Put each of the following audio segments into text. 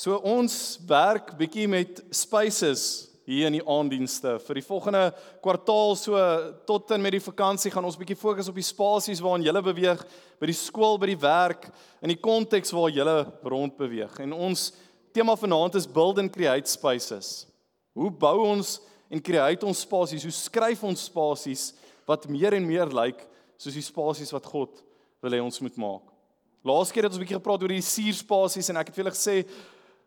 So ons werk bietjie met spaces hier in die aanddienste. Vir die volgende kwartaal so tot en met die vakansie gaan ons bietjie fokus op die spasies waarin jy beweeg, by die skool, by die werk, in die konteks waar jy rond beweeg. En ons tema vanaand is build and create spaces. Hoe bou ons en create ons spasies? Hoe skryf ons spasies wat meer en meer lyk soos die spasies wat God wil hê ons moet maak? Laas keer het ons 'n bietjie gepraat oor die suurspasies en ek het vir julle gesê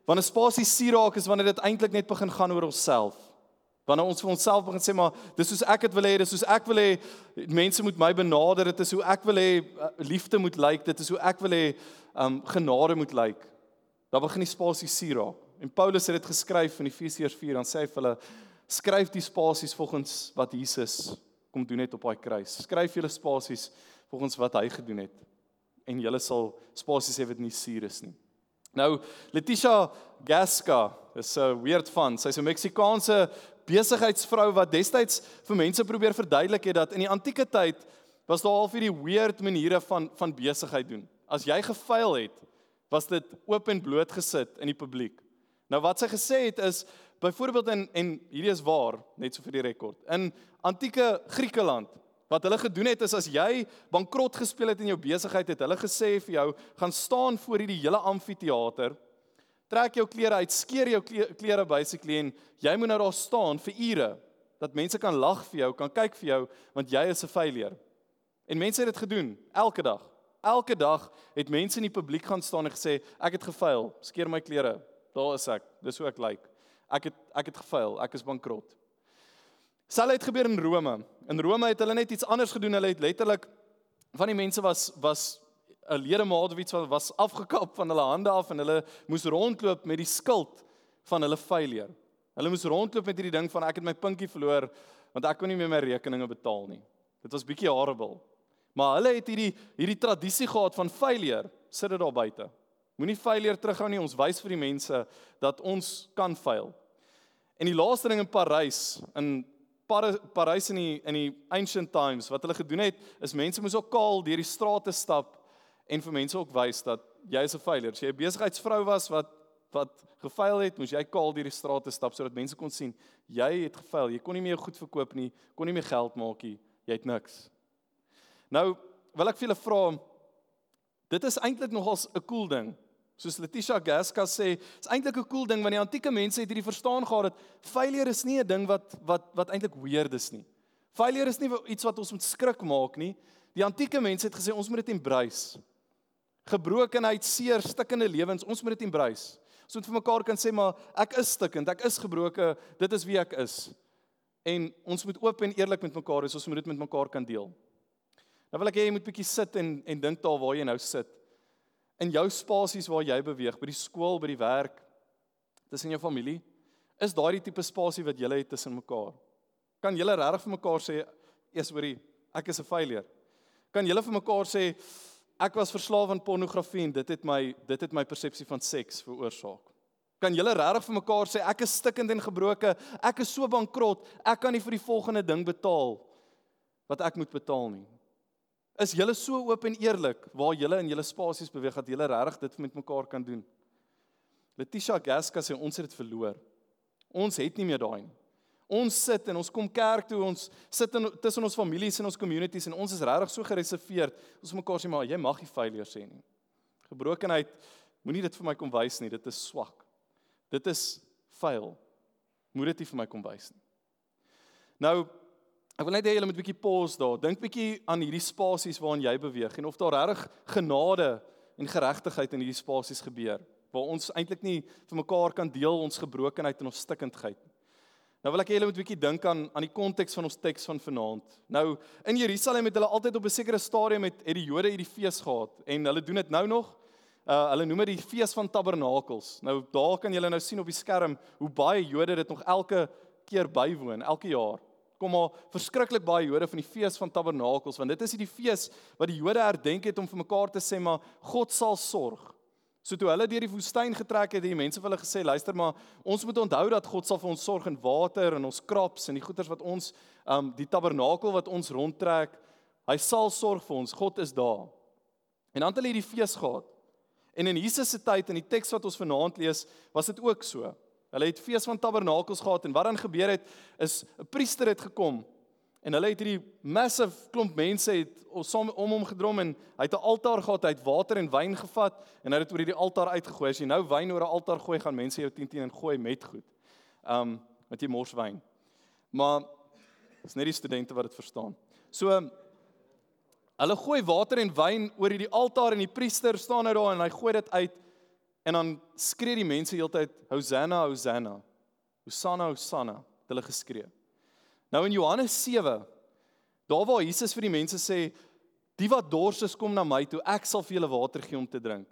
Wanneer spasie suur raak is wanneer dit eintlik net begin gaan oor onsself. Wanneer ons vir onsself begin sê maar dis soos ek dit wil hê, dis soos ek wil hê mense moet my benader, dit is hoe ek wil hê uh, liefde moet lyk, dit is hoe ek wil hê um genade moet lyk. Dan begin die spasie suur raak. En Paulus het dit geskryf in Efesiërs 4 dan sê hy vir hulle skryf die spasies volgens wat Jesus kom doen het op daai kruis. Skryf julle spasies volgens wat hy gedoen het. En julle sal spasies hê wat nie suur is nie. Nou Letitia Gasca is 'n weird van. Sy's 'n Meksikaanse besigheidsvrou wat destyds vir mense probeer verduidelik het dat in die antieke tyd was daar al vir die weird maniere van van besigheid doen. As jy gefaal het, was dit oop en bloot gesit in die publiek. Nou wat sy gesê het is byvoorbeeld in en hierdie is waar, net so vir die rekord. In antieke Griekeland Wat hulle gedoen het is as jy bankrot gespeel het in jou besigheid het hulle gesê vir jou gaan staan voor hierdie hele amfitheater trek jou klere uit skeer jou klere basically en jy moet nou daar staan vir ure dat mense kan lag vir jou kan kyk vir jou want jy is 'n failure en mense het dit gedoen elke dag elke dag het mense in die publiek gaan staan en gesê ek het gefaal skeer my klere daar is ek dis hoe ek lyk like. ek het ek het gefaal ek is bankrot Sal het gebeur in Rome. In Rome het hulle net iets anders gedoen. Hulle het letterlik van die mense was was 'n ledemaat of iets wat was afgekap van hulle hande af en hulle moes rondloop met die skild van hulle failure. Hulle moes rondloop met hierdie ding van ek het my pinkie verloor want ek kon nie meer my rekeninge betaal nie. Dit was bietjie horrible. Maar hulle het hierdie hierdie tradisie gehad van failure. Sit dit daar buite. Moenie failure terughou nie. Ons wys vir die mense dat ons kan fail. En die laaste ding in Parys in Parys in die in die ancient times wat hulle gedoen het is mense moes ook kaal deur die strate stap en vir mense ook wys dat jy is 'n failure. As jy 'n besigheidsvrou was wat wat gefaal het, moes jy kaal deur die strate stap sodat mense kon sien jy het gefaal. Jy kon nie meer goed verkoop nie, kon nie meer geld maak nie. Jy het niks. Nou wil ek vir julle vra dit is eintlik nogals 'n cool ding Soos Letitia Gasca sê, is eintlik 'n cool ding want die antieke mense het hierdie verstaan gehad dat failure is nie 'n ding wat wat wat eintlik weird is nie. Failure is nie iets wat ons moet skrik maak nie. Die antieke mense het gesê ons moet dit embrace. Gebrokenheid, seer, stikkende lewens, ons moet dit embrace. Ons moet vir mekaar kan sê maar ek is stikkend, ek is gebroken, dit is wie ek is. En ons moet oop en eerlik met mekaar wees, ons moet dit met mekaar kan deel. Nou wil ek hê jy moet bietjie sit en en dink daar waar jy nou sit in jou spasies waar jy beweeg, by die skool, by die werk, tussen jou familie, is daai die tipe spasie wat julle het tussen mekaar. Kan julle regtig vir mekaar sê eers hoorie, ek is 'n failure? Kan julle vir mekaar sê ek was verslaaf aan pornografie en dit het my dit het my persepsie van seks veroorsaak? Kan julle regtig vir mekaar sê ek is stikkend en gebroken, ek is so bankrot, ek kan nie vir die volgende ding betaal wat ek moet betaal nie? Is julle so oop en eerlik waar julle in julle spasies beweeg dat julle regtig dit met mekaar kan doen? Letitia Gasca sê ons het dit verloor. Ons het nie meer daai nie. Ons sit en ons kom kerk toe, ons sit in tussen ons families en ons communities en ons is regtig so gereserveerd. Ons mekaar sê maar jy mag nie failure sê nie. Gebrokenheid moenie dit vir my kom wys nie, dit is swak. Dit is fail. Moet dit nie vir my kom wys nie. Nou Ek wil net hê julle moet 'n bietjie pause daar. Dink bietjie aan hierdie spasies waarin jy beweeg en of daar regtig genade en geregtigheid in hierdie spasies gebeur waar ons eintlik nie vir mekaar kan deel ons gebrokenheid en ons stikkindheid. Nou wil ek hê julle moet 'n bietjie dink aan aan die konteks van ons teks van vanaand. Nou in Jerusalem het hulle altyd op 'n sekere stadium met het die Jode hierdie fees gehad en hulle doen dit nou nog. Uh hulle noem dit die fees van tabernakels. Nou daar kan julle nou sien op die skerm hoe baie Jode dit nog elke keer bywoon, elke jaar kom maar verskriklik baie Jode van die fees van tabernakels want dit is die fees wat die Jode herdenk het om vir mekaar te sê maar God sal sorg. So toe hulle deur die woestyn getrek het, het die mense vir hulle gesê luister maar ons moet onthou dat God sal vir ons sorg in water en ons crops en die goeders wat ons um die tabernakel wat ons rondtrek, hy sal sorg vir ons. God is daar. En dan het hulle hierdie fees gehad. En in Jesus se tyd in die teks wat ons vanaand lees, was dit ook so. Hulle het fees van tabernakels gehad en wat dan gebeur het is 'n priester het gekom en hulle het hierdie massive klomp mense het om om hom gedrom en hy het 'n altaar gehad, hy het water en wyn gevat en hy het dit oor hierdie altaar uitgegooi. As jy nou wyn oor 'n altaar gooi, gaan mense jou 10 10 en gooi met goed. Um met jy mors wyn. Maar dis net die studente wat dit verstaan. So hulle gooi water en wyn oor hierdie altaar en die priester staan nou daar en hy gooi dit uit En dan skree die mense heeltyd Hosanna, Hosanna. Hosanna, Hosanna, het hulle geskree. Nou in Johannes 7, daar waar Jesus vir die mense sê, "Die wat dors is, kom na my toe, ek sal vir julle water gee om te drink."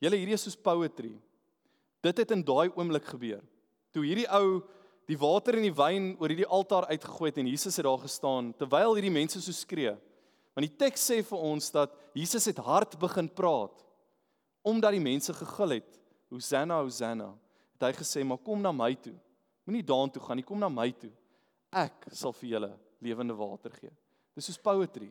Julle hierdie is soos poetry. Dit het in daai oomblik gebeur. Toe hierdie ou die water en die wyn oor hierdie altaar uitgegooi het en Jesus het daar gestaan terwyl hierdie mense so skree. Want die teks sê vir ons dat Jesus het hard begin praat omdat die mense gegil het. Hosanna, Hosanna. Het hy gesê, "Maar kom na my toe. Moenie daartoe gaan nie, kom na my toe. Ek sal vir julle lewende water gee." Dis soos poetry.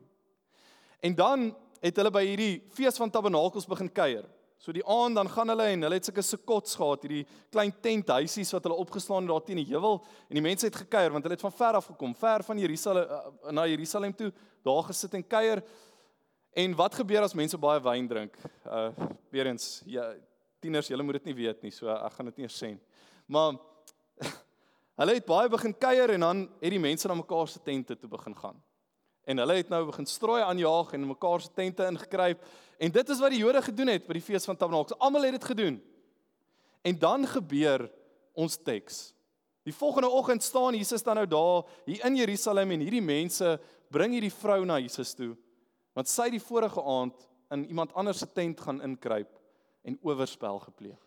En dan het hulle by hierdie fees van tabernakels begin kuier. So die aand dan gaan hulle en hulle het sulke sekots gehad, hierdie klein tenthuisies wat hulle opgeslaan het daar teen die heuwel en die mense het gekuier want hulle het van ver af gekom, ver van Jerusalem uh, na Jerusalem toe, daar gesit en kuier. En wat gebeur as mense baie wyn drink? Uh weer eens, ja, tieners, julle moet dit nie weet nie, so ek gaan dit nie sê nie. Maar hulle het baie begin kuier en dan het die mense na mekaar se tente toe begin gaan. En hulle het nou begin strooi aanjaag en mekaar se tente ingekruip en dit is wat die Jode gedoen het by die fees van Tabernakels. Almal het dit gedoen. En dan gebeur ons teks. Die volgende oggend staan Jesus dan nou daar hier in Jerusalem en hierdie mense bring hierdie vrou na Jesus toe Want sy het die vorige aand in iemand anders se tent gaan inkruip en oorspel gepleeg.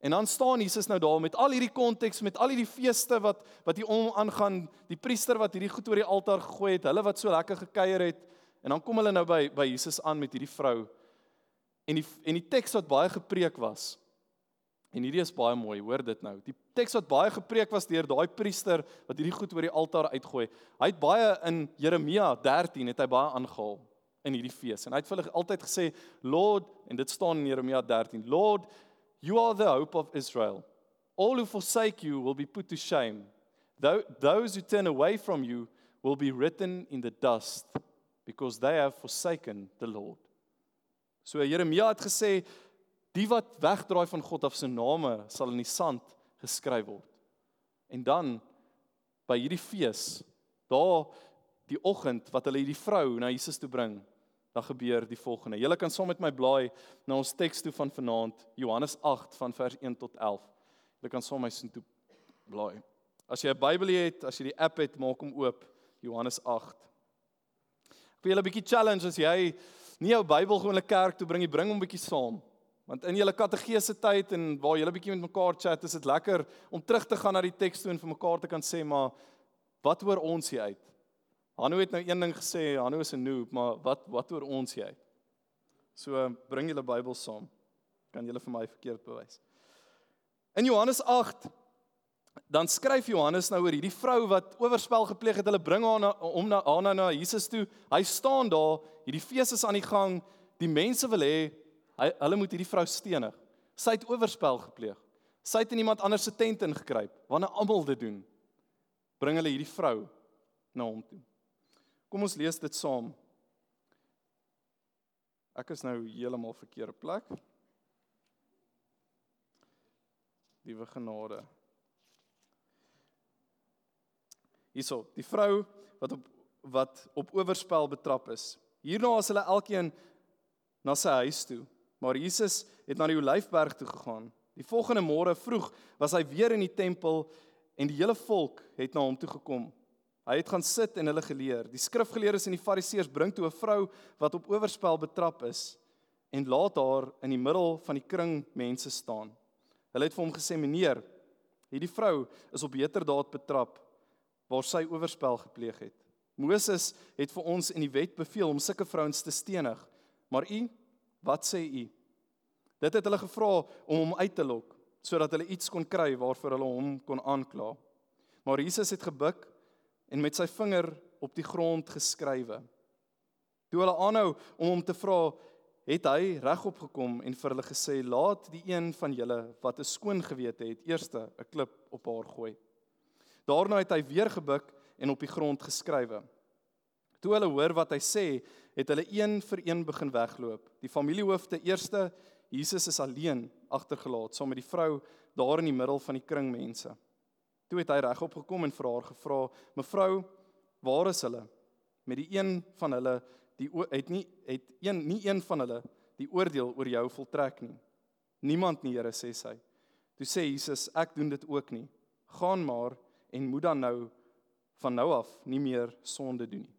En dan staan Jesus nou daar met al hierdie konteks, met al hierdie feeste wat wat hier om aangaan, die priester wat hierdie goed oor die altaar gegooi het, hulle wat so lekker gekuier het, en dan kom hulle nou by by Jesus aan met hierdie vrou. En die en die teks wat baie gepreek was. En hierdie is baie mooi, hoor dit nou. Die teks wat baie gepreek was deur daai priester wat hierdie goed oor die altaar uitgooi. Hy het baie in Jeremia 13 het hy baie aangehaal in hierdie fees. En hy het vir hulle altyd gesê, "Lord," en dit staan in Jeremia 13, "Lord, you are the hope of Israel. All who forsake you will be put to shame. Those who turn away from you will be written in the dust because they have forsaken the Lord." So Jeremia het gesê, "Die wat wegdraai van God af se name sal in die sand geskryf word." En dan by hierdie fees, daar die oggend wat hulle hierdie vrou na Jesus toe bring, dan gebeur die volgende. Julle kan saam met my blaai na ons teks toe van vanaand, Johannes 8 van vers 1 tot 11. Julle kan saam my sin toe blaai. As jy 'n Bybel het, as jy die app het, maak hom oop, Johannes 8. Ek wil julle 'n bietjie challenge as jy nie jou Bybel gewoon in 'n kerk toe bring, jy bring hom bietjie saam. Want in julle kategese tyd en waar julle bietjie met mekaar chat, is dit lekker om terug te gaan na die teks toe en vir mekaar te kan sê, maar wat hoor ons hier uit? Hanno het nou een ding gesê, Hanno is 'n noob, maar wat wat oor ons jy? So bring julle Bybel saam. Kan julle vir my verkeerd bewys? In Johannes 8 dan skryf Johannes nou oor hierdie vrou wat oorspel gepleeg het. Hulle bring haar na om na haar na Jesus toe. Hy staan daar, hierdie fees is aan die gang. Die mense wil hê hy hulle moet hierdie vrou stenig. Sy het oorspel gepleeg. Sy het in iemand anders se tent ingekruip. Wanneer almal dit doen, bring hulle hierdie vrou na hom toe. Kom ons lees dit saam. Ek is nou heeltemal verkeerde plek. Liewe genade. Hierso, die vrou wat op wat op oorspel betrap is. Hierna is hulle elkeen na sy huis toe, maar Jesus het na die Olyfberg toe gegaan. Die volgende môre vroeg was hy weer in die tempel en die hele volk het na hom toe gekom. Hy het gaan sit en hulle geleer. Die skrifgeleerdes en die fariseërs bring toe 'n vrou wat op oorspel betrap is en laat haar in die middel van die kring mense staan. Hulle het vir hom gesê: "Meneer, hierdie vrou is op heterdaad betrap waar sy oorspel gepleeg het. Moses het vir ons in die wet beveel om sulke vrouens te stenig. Maar u, wat sê u?" Dit het hulle gevra om hom uit te lok sodat hulle iets kon kry waarvoor hulle hom kon aankla. Maar Jesus het gebuk en met sy vinger op die grond geskrywe. Toe hulle aanhou om hom te vra, het hy regop gekom en vir hulle gesê: "Laat die een van julle wat 'n skoon gewete het, eerste 'n klip op haar gooi." Daarna het hy weer gebuk en op die grond geskrywe. Toe hulle hoor wat hy sê, het hulle een vir een begin wegloop. Die familiehoofde eerste, Jesus is alleen agtergelaat saam met die vrou daar in die middel van die kring mense. Toe het hy regop gekom en vir haar gevra: "Mevrou, waar is hulle?" Met die een van hulle die het nie het een nie een van hulle die oordeel oor jou voltrek nie. Niemand nie, Here sê sy. Toe sê Jesus, ek doen dit ook nie. Gaan maar en moet dan nou van nou af nie meer sonde doen nie.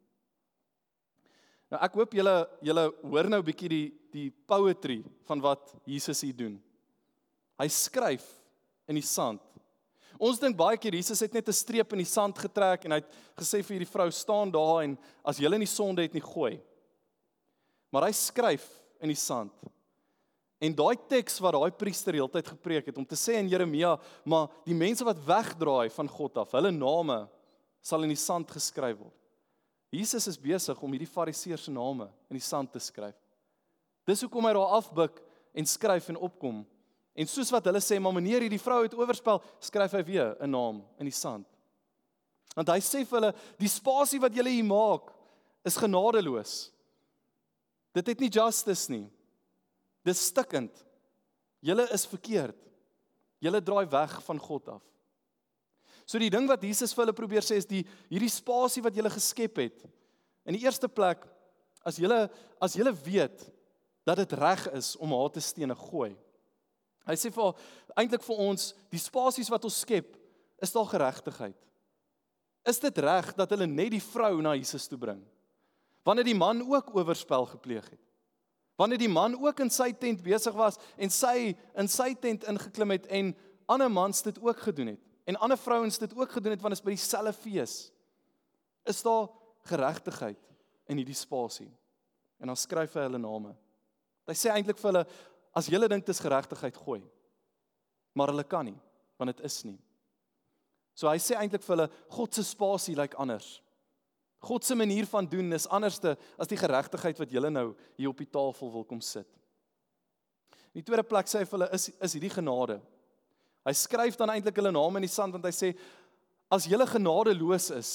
Nou ek hoop julle julle hoor nou bietjie die die poetry van wat Jesus hier doen. Hy skryf in die sand. Ons dink baie keer Jesus het net 'n streep in die sand getrek en hy het gesê vir hierdie vrou staan daar en as jy in die sonde het nie gooi. Maar hy skryf in die sand. En daai teks wat daai priester heeltyd gepreek het om te sê in Jeremia, maar die mense wat wegdraai van God af, hulle name sal in die sand geskryf word. Jesus is besig om hierdie fariseërs se name in die sand te skryf. Dis hoekom hy daar afbuk en skryf en opkom. En soos wat hulle sê, maar meneer hierdie vrou het oorspel, skryf hy weer 'n naam in die sand. Want hy sê vir hulle, die spasie wat julle hier maak is genadeloos. Dit het nie justice nie. Dis stikkend. Julle is verkeerd. Julle draai weg van God af. So die ding wat Jesus vir hulle probeer sê is die hierdie spasie wat julle geskep het. In die eerste plek as julle as julle weet dat dit reg is om haar te stene gooi. Hy sê vir eintlik vir ons die spasies wat ons skep is daar geregtigheid. Is dit reg dat hulle net die vrou na Jesus toe bring? Wanneer die man ook oorspel gepleeg het. Wanneer die man ook in sy tent besig was en sy in sy tent ingeklim het en ander mans dit ook gedoen het en ander vrouens dit ook gedoen het want dit is by dieselfde fees. Is daar geregtigheid in hierdie spasie? En dan skryf hy hulle name. Hy sê eintlik vir hulle as julle dink dit is geregtigheid gooi. Maar hulle kan nie want dit is nie. So hy sê eintlik vir hulle God se spasie lyk like anders. God se manier van doen is anderste as die geregtigheid wat julle nou hier op die tafel wil kom sit. In die tweede plek sê hy vir hulle is is hierdie genade. Hy skryf dan eintlik hulle name in die sand want hy sê as julle genadeloos is,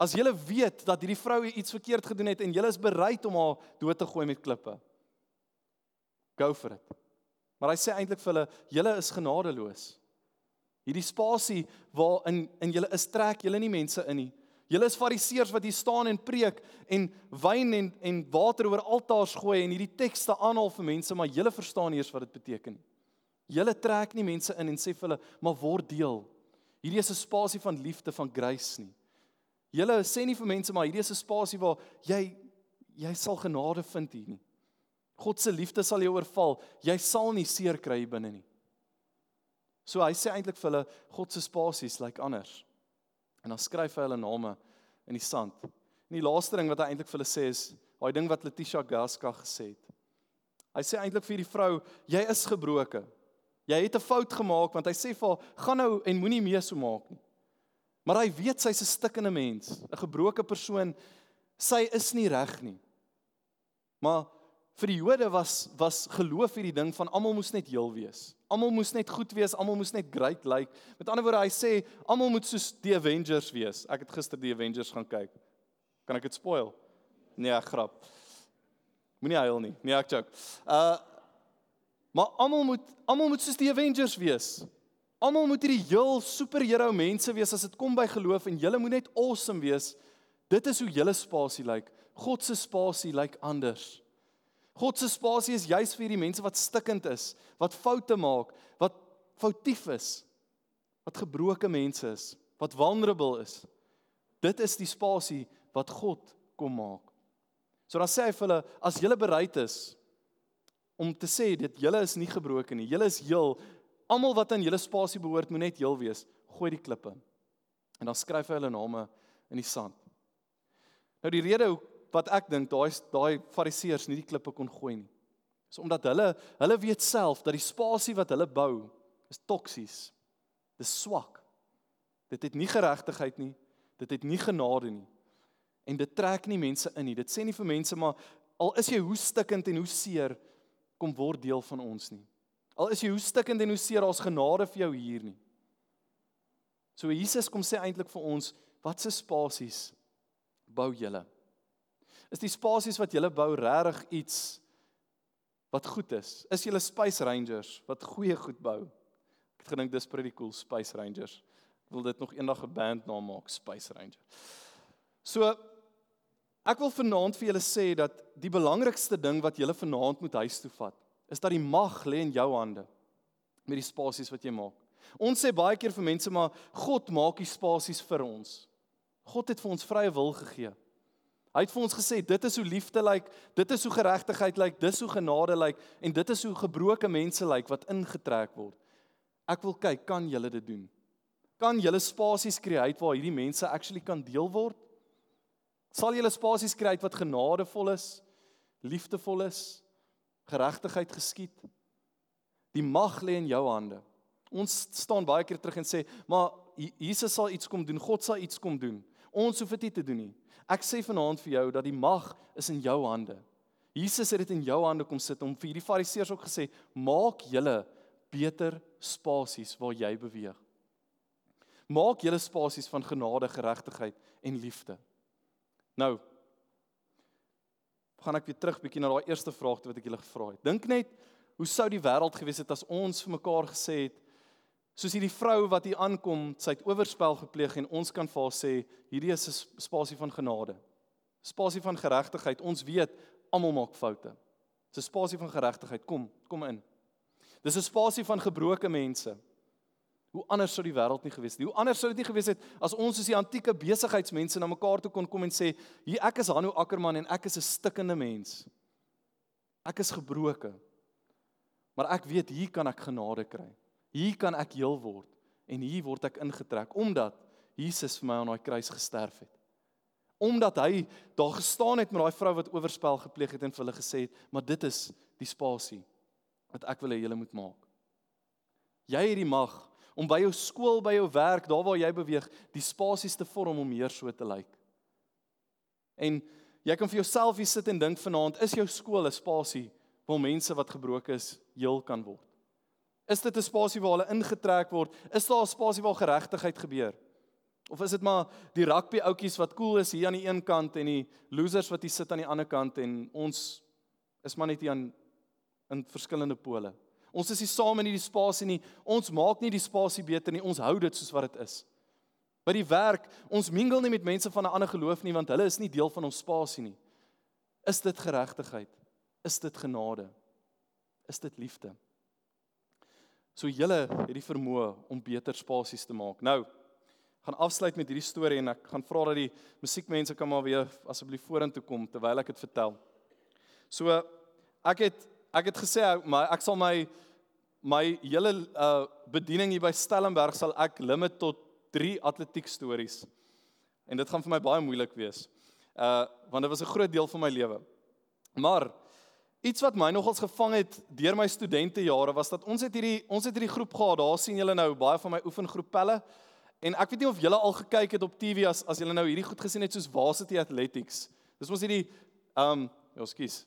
as julle weet dat hierdie vrou iets verkeerd gedoen het en julle is bereid om haar dood te gooi met klippe. Go for it. Maar hy sê eintlik vir hulle julle is genadeloos. Hierdie spasie waarin in julle is trek julle nie mense in nie. Julle is fariseërs wat hier staan en preek en wyn en en water oor altaars gooi en hierdie tekste aanhaal vir mense, maar julle verstaan eers wat dit beteken. Julle trek nie mense in en sê vir hulle, "Maar word deel." Hierdie is 'n spasie van liefde van grace nie. Julle sê nie vir mense maar hierdie is 'n spasie waar jy jy sal genade vind hier nie. God se liefde sal jou oorval. Jy sal nie seer kry hier binne nie. So hy sê eintlik vir hulle God se spasies lyk like anders. En dan skryf hy hulle name in die sand. En die laaste ding wat hy eintlik vir hulle sê is, daai ding wat Letitia Gaska gesê het. Hy sê eintlik vir die vrou, jy is gebroken. Jy het 'n fout gemaak want hy sê vir haar, gaan nou en moenie meer so maak nie. Maar hy weet sy's 'n stikkende mens, 'n gebroke persoon. Sy is nie reg nie. Maar vir die Jode was was geloof hierdie ding van almal moes net heel wees. Almal moes net goed wees, almal moes net great lyk. Like. Met ander woorde, hy sê almal moet soos die Avengers wees. Ek het gister die Avengers gaan kyk. Kan ek dit spoil? Nee, grap. Moenie huil nie. Nee, ek joke. Uh maar almal moet almal moet soos die Avengers wees. Almal moet hierdie heel superhero mense wees as dit kom by geloof en julle moet net awesome wees. Dit is hoe julle spasie lyk. Like. God se spasie lyk like anders. God se spasie is juis vir die mense wat stikkend is, wat foute maak, wat foutief is, wat gebroke mense is, wat vulnerable is. Dit is die spasie wat God kom maak. So dan sê hy vir hulle, as julle bereid is om te sê dit julle is nie gebroken nie, julle is heel, almal wat aan julle spasie behoort moet net heel wees, gooi die klippe. En dan skryf hy hulle name in die sand. Nou die rede wat ek dink daai daai fariseërs nie die klippe kon gooi nie. Is omdat hulle hulle weet self dat die spasie wat hulle bou is toksies. Dis swak. Dit het nie geregtigheid nie. Dit het nie genade nie. En dit trek nie mense in nie. Dit sê nie vir mense maar al is jy hoe stikkend en hoe seer, kom word deel van ons nie. Al is jy hoe stikkend en hoe seer, daar's genade vir jou hier nie. So Jesus kom sê eintlik vir ons, wat se spasies bou julle? Is die spasies wat julle bou regtig iets wat goed is? Is julle Space Rangers wat goeie goed bou? Ek het gedink dis pretty cool Space Rangers. Ek wil dit nog eendag 'n band naam maak, Space Ranger. So ek wil vanaand vir julle sê dat die belangrikste ding wat julle vanaand moet huis toe vat, is dat die mag lê in jou hande met die spasies wat jy maak. Ons sê baie keer vir mense maar God maak die spasies vir ons. God het vir ons vrye wil gegee. Hy het vir ons gesê dit is hoe liefde lyk, dit is hoe geregtigheid lyk, dis hoe genade lyk en dit is hoe gebroke mense lyk wat ingetrek word. Ek wil kyk, kan julle dit doen? Kan julle spasies skei waar hierdie mense actually kan deel word? Sal julle spasies skei wat genadevol is, liefdevol is, geregtigheid geskied? Die mag lê in jou hande. Ons staan baie keer terug en sê, maar Jesus sal iets kom doen, God sal iets kom doen. Ons hoef dit nie te doen nie. Ek sê vanaand vir jou dat die mag is in jou hande. Jesus het dit in jou hande kom sit om vir hierdie fariseërs ook gesê, maak julle beter spasies waar jy beweeg. Maak julle spasies van genade, geregtigheid en liefde. Nou gaan ek weer terug bietjie na daai eerste vraag wat ek julle gevra het. Dink net, hoe sou die wêreld gewees het as ons vir mekaar gesê het soos hierdie vrou wat hier aankom, sy het oorspel gepleeg en ons kan vir haar sê, hierdie is 'n spasie van genade. Spasie van geregtigheid. Ons weet almal maak foute. Dis 'n spasie van geregtigheid. Kom, kom in. Dis 'n spasie van gebroke mense. Hoe anders sou die wêreld nie gewees het nie. Hoe anders sou dit nie gewees het as ons soos die antieke besigheidsmense na mekaar toe kon kom en sê, "Hier ek is Hanno Ackerman en ek is 'n stikkende mens. Ek is gebroke. Maar ek weet hier kan ek genade kry. Hier kan ek heel word en hier word ek ingetrek omdat Jesus vir my aan daai kruis gesterf het. Omdat hy daar gestaan het met daai vrou wat oorspel gepleeg het en vir hulle gesê het, "Maar dit is die spasie wat ek wil hê julle moet maak." Jy het die mag om by jou skool, by jou werk, daar waar jy beweeg, die spasies te vorm om meer so te lyk. En jy kan vir jouself hier sit en dink vanaand, is jou skool 'n spasie waar mense wat gebroken is heel kan word? Is dit 'n spasie waar hulle ingetrek word? Is daar 'n spasie waar geregtigheid gebeur? Of is dit maar die rugby ouetjies wat cool is hier aan die een kant en die losers wat hier sit aan die ander kant en ons is maar net hier aan in verskillende pole? Ons is nie saam in hierdie spasie nie. Ons maak nie die spasie beter nie. Ons hou dit soos wat dit is. By die werk, ons mingel nie met mense van 'n ander geloof nie want hulle is nie deel van ons spasie nie. Is dit geregtigheid? Is dit genade? Is dit liefde? So julle het die vermoë om beter spasies te maak. Nou gaan afsluit met hierdie storie en ek gaan vra dat die musiekmense kan maar weer asseblief vorentoe kom terwyl ek dit vertel. So ek het ek het gesê maar ek sal my my hele uh bediening hier by Stellenberg sal ek limit tot 3 atletiek stories. En dit gaan vir my baie moeilik wees. Uh want dit was 'n groot deel van my lewe. Maar iets wat my nogals gevang het deur my studentejare was dat ons het hierdie ons het hierdie groep gehad. Daar sien julle nou baie van my oefengroep pelle. En ek weet nie of julle al gekyk het op TV as as julle nou hierdie goed gesien het soos Varsity Athletics. Dis mos hierdie um ja, skus.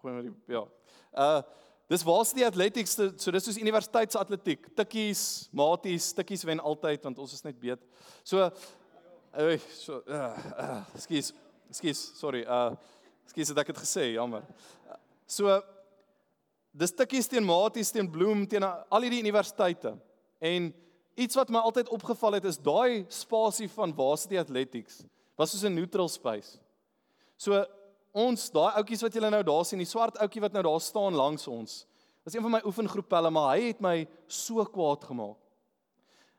Goeie maar die ja. Uh dis die athletics so dis soos universiteitsatletiek. Tikkies, maties, tikkies wen altyd want ons is net beet. So uh so uh skus. Skus, sorry. Uh skus het ek dit gesê, jammer. So dis tikkies teen maties teen bloem teen al hierdie universiteite. En iets wat my altyd opgeval het is daai spasie van varsity athletics was soos 'n neutral space. So ons daai ouetjies wat julle nou daar sien, die swart ouetjie wat nou daar staan langs ons. Was een van my oefengroepelle, maar hy het my so kwaad gemaak.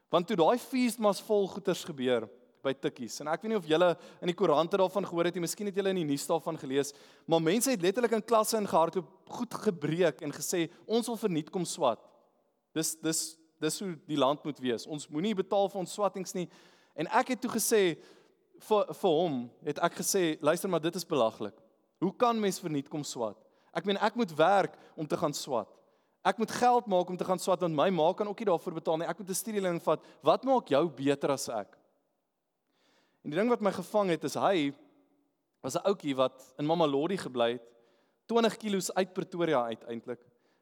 Want toe daai feest mas vol goeters gebeur by Tikkies en ek weet nie of julle in die koerante daarvan gehoor het nie, miskien het julle in die nuus daarvan gelees, maar mense het letterlik in klasse ingehardloop, goed gebreek en gesê ons wil verniet kom swat. Dis dis dis hoe die land moet wees. Ons moenie betaal vir ons swattings nie. En ek het toe gesê vir vir hom het ek gesê luister maar dit is belaglik. Hoe kan mens verniet kom swat? Ek meen ek moet werk om te gaan swat. Ek moet geld maak om te gaan swat want my ma kan ook nie daarvoor betaal nie. Ek moet 'n studielening vat. Wat maak jou beter as ek? En die ding wat my gevang het is hy was 'n ouetjie wat in Mamma Lodie gebly het 20 kg uit Pretoria uit eintlik.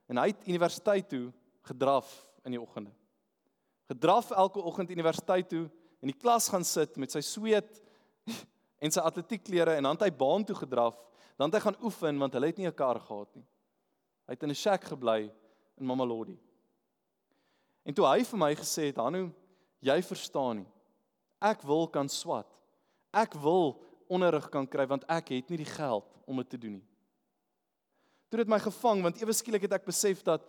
En hy het universiteit toe gedraf in die oggende. Gedraf elke oggend universiteit toe in die klas gaan sit met sy sweet en sy atletiekklere en dan het hy baan toe gedraf. Dan het hy gaan oefen want hulle het nie 'n kar gehad nie. Hy het in 'n shack gebly in Mamelodi. En toe hy vir my gesê het, "Hanu, jy verstaan nie. Ek wil kan swat. Ek wil onderrig kan kry want ek het nie die geld om dit te doen nie." Toe het my gevang want ewe skielik het ek besef dat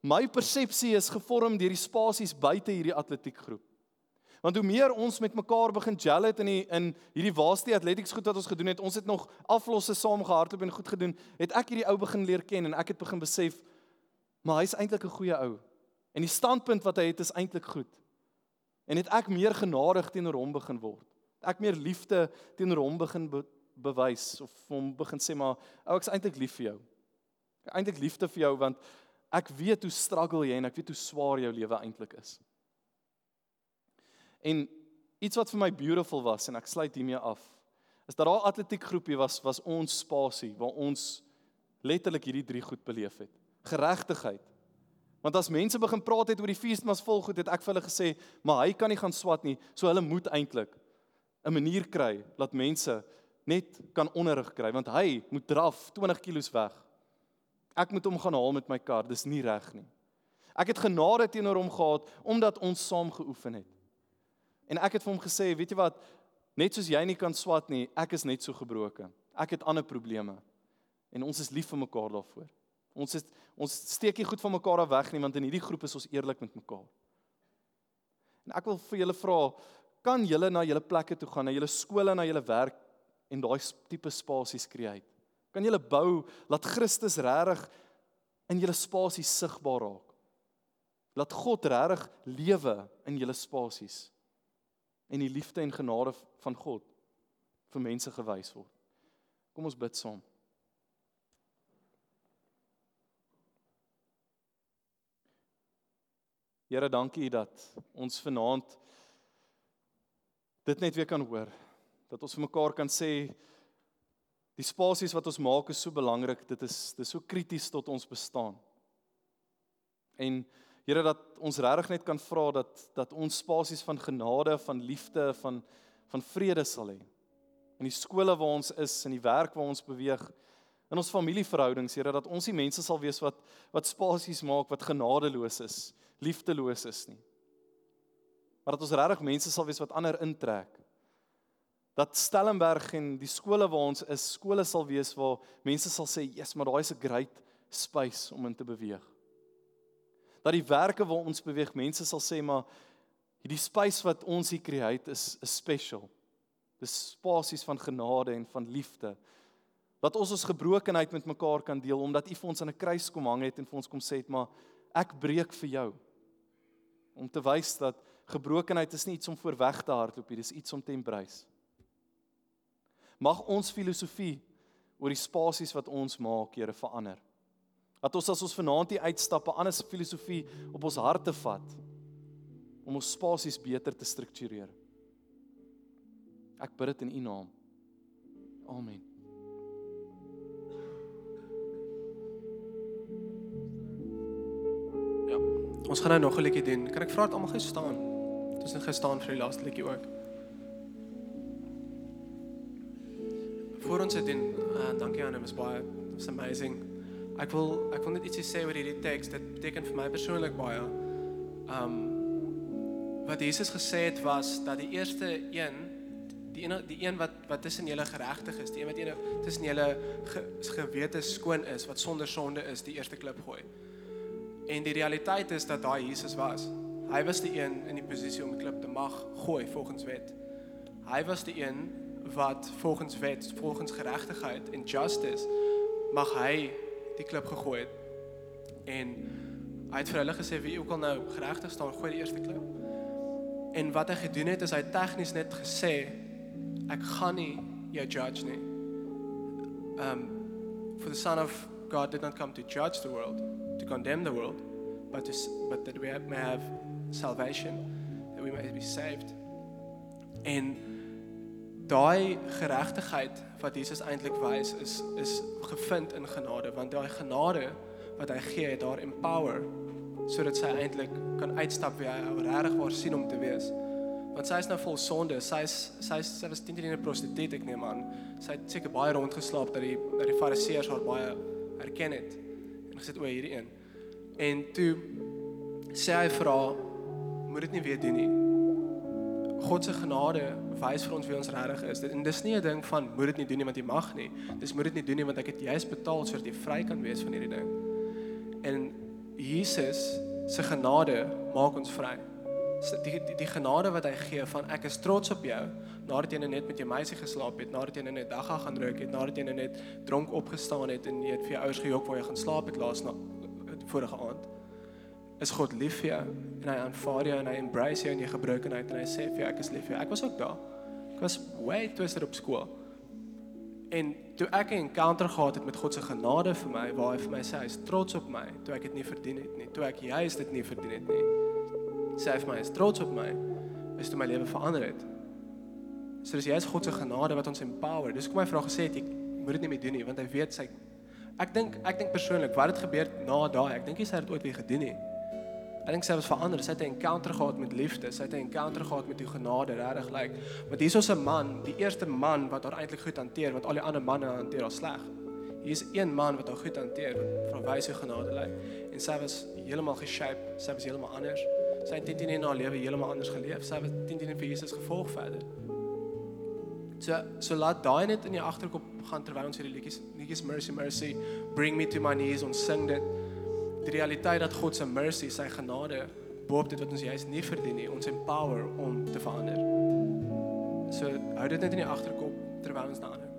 my persepsie is gevorm deur die spasies buite hierdie atletiekgroep. Want hoe meer ons met mekaar begin gel het in die in hierdie varsity athletics goed wat ons gedoen het, ons het nog aflosse saam gehardloop en goed gedoen, het ek hierdie ou begin leer ken en ek het begin besef maar hy's eintlik 'n goeie ou. En die standpunt wat hy het is eintlik goed. En het ek meer genadig teenoor hom begin word. Ek meer liefde teenoor hom begin be bewys of hom begin sê maar ou ek's eintlik lief vir jou. Eintlik liefde vir jou want ek weet hoe struggle jy en ek weet hoe swaar jou lewe eintlik is. En iets wat vir my beautiful was en ek sluit hiermee af, is dat daar 'n atletiekgroepie was was ons spasie waar ons letterlik hierdie drie goed beleef het. Geregtigheid. Want as mense begin praat het oor die feesmas vol goed, het ek vir hulle gesê, maar hy kan nie gaan swat nie, so hulle moet eintlik 'n manier kry dat mense net kan onderrig kry want hy moet draf 20 kg weg. Ek moet hom gaan haal met my kar, dis nie reg nie. Ek het genade teenoor hom gehad omdat ons saam geoefen het. En ek het vir hom gesê, weet jy wat, net soos jy nie kan swat nie, ek is net so gebroken. Ek het ander probleme. En ons is lief vir mekaar daarvoor. Ons is ons steek nie goed van mekaar af weg nie want in hierdie groep is ons eerlik met mekaar. En ek wil vir julle vra, kan julle na julle plekke toe gaan, na julle skole, na julle werk en daai tipe spasies skei? Kan julle bou laat Christus regtig in julle spasies sigbaar raak? Laat God regtig lewe in julle spasies en die liefde en genade van God vir mense gewys word. Kom ons bid saam. Here, dankie dat ons vanaand dit net weer kan hoor. Dat ons vir mekaar kan sê die spasies wat ons maak is so belangrik. Dit is dis so krities tot ons bestaan. En Here dat ons regtig net kan vra dat dat ons spasies van genade, van liefde, van van vrede sal hê. In die skole waar ons is, in die werk waar ons beweeg, in ons familieverhoudings, Here, dat ons nie mense sal wees wat wat spasies maak wat genadeloos is, liefdeloos is nie. Maar dat ons regtig mense sal wees wat ander intrek. Dat Stellenberg en die skole waar ons is, skole sal wees waar mense sal sê, "Ja, yes, maar daai is 'n great space om in te beweeg." dat die werke waar ons beweeg mense sal sê maar hierdie space wat ons hier create is is special. Dis spasies van genade en van liefde. Dat ons ons gebrokenheid met mekaar kan deel omdat U vir ons aan 'n kruis kom hang het en vir ons kom sê het maar ek breek vir jou. Om te wys dat gebrokenheid is nie iets om voor weg te hardloop nie, dis iets om te embrace. Mag ons filosofie oor die spasies wat ons maak, Here, verander. Dat ons as ons vanaand hier uitstap 'n ander filosofie op ons harte vat om ons spasies beter te struktureer. Ek bid dit in U naam. Amen. Ja. Ons gaan nou nog 'n liedjie doen. Kan ek vra dat almal gou staan? Ons het gestaan vir die laaste liedjie ook. Voor ons dit doen, uh, dankie aan hom, is baie was amazing. Ek wil ek wil net ietsie sê oor hierdie teks. Dit beteken vir my persoonlik baie. Um wat Jesus gesê het was dat die eerste een die een die een wat wat tussen julle geregtig is, die een wat een tussen julle ge, gewete skoon is, wat sonder sonde is, die eerste klip gooi. En die realiteit is dat daai Jesus was. Hy was die een in die posisie om die klip te mag gooi volgens wet. Hy was die een wat volgens wet, volgens geregtigheid en justice mag hy die klip gegooi het. En hy het vir hulle gesê wie ook al nou geregtig staan, gooi die eerste klip. En wat hy gedoen het is hy tegnies net gesê ek gaan nie jou judge nie. Um for the son of God did not come to judge the world, to condemn the world, but to but that we have, may have salvation, that we may be saved. En daai geregtigheid wat Jesus eintlik wys is is gevind in genade want daai genade wat hy gee het daar empower sodat sy eintlik kan uitstap wie hy regtig waar sien om te wees. Want sy is nou vol sonde sy is sy is, sy was teen teen 'n prostituut ek neem aan. Sy het seker baie rondgeslaap dat die dat die fariseërs haar baie herken het en gesê o hierdie een. En toe sê hy vir haar moet dit nie weer doen nie God se genade wys vir ons wie ons regtig is. Dit en dis nie 'n ding van moet dit nie doen nie want jy mag nie. Dis moet dit nie doen nie want ek het juis betaal sodat jy vry kan wees van hierdie ding. En Jesus se genade maak ons vry. Die, die die genade wat hy gee van ek is trots op jou nadat jy net met jou meisie geslaap het, nadat jy net dagga gaan rook het, nadat jy net dronk opgestaan het en jy het vir jou ouers gejok waar jy gaan slaap het laas na vorige aand is God lief vir jou en hy aanvaar jou en hy embrace jou in jou gebrokenheid en hy sê vir jou ek is lief vir jou. Ek was ook daar. Ek was way twisted op skool. En toe ek 'n encounter gehad het met God se genade vir my waar hy vir my sê hy is trots op my toe ek dit nie verdien het nie, toe ek juis dit nie verdien het nie. Sê hy vir my hy is trots op my is toe my lewe verander het. So dis juist God se genade wat ons empower. Dis kom my vraag gesê het jy moet dit nie meer doen nie want hy weet sy Ek dink ek dink persoonlik wat het gebeur na daai ek dink jy sê dit ooit weer gedoen nie. Ek dink sy het verander. Sy het 'n encounter gehad met liefde. Sy het 'n encounter gehad met die genade, regtig lyk. Like. Want hier is 'n man, die eerste man wat haar eintlik goed hanteer, want al die ander manne hanteer haar sleg. Hier is een man wat haar goed hanteer, van wyse genade lyk. Like. En sy was heeltemal geshape. Sy was heeltemal anders. Sy het teen in haar lewe heeltemal anders geleef. Sy het teen teen vir Jesus gevolg verder. So so laat daai net in jou agterkop gaan terwyl ons hierdie liedjies liedjies mercy mercy bring me to my knees ons sing dit die realiteit dat God se mercy, sy genade boop dit wat ons juist nie verdien nie, ons empower om te verander. So hou dit net in die agterkop terwyl ons daarin